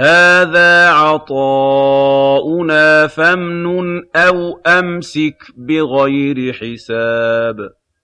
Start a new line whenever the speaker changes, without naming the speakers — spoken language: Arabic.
هَٰذَا عَطَاؤُنَا فَامْنُنْ أَوْ أَمْسِكْ بِغَيْرِ حِسَابٍ.